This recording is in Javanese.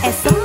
kanca